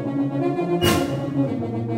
Gracias.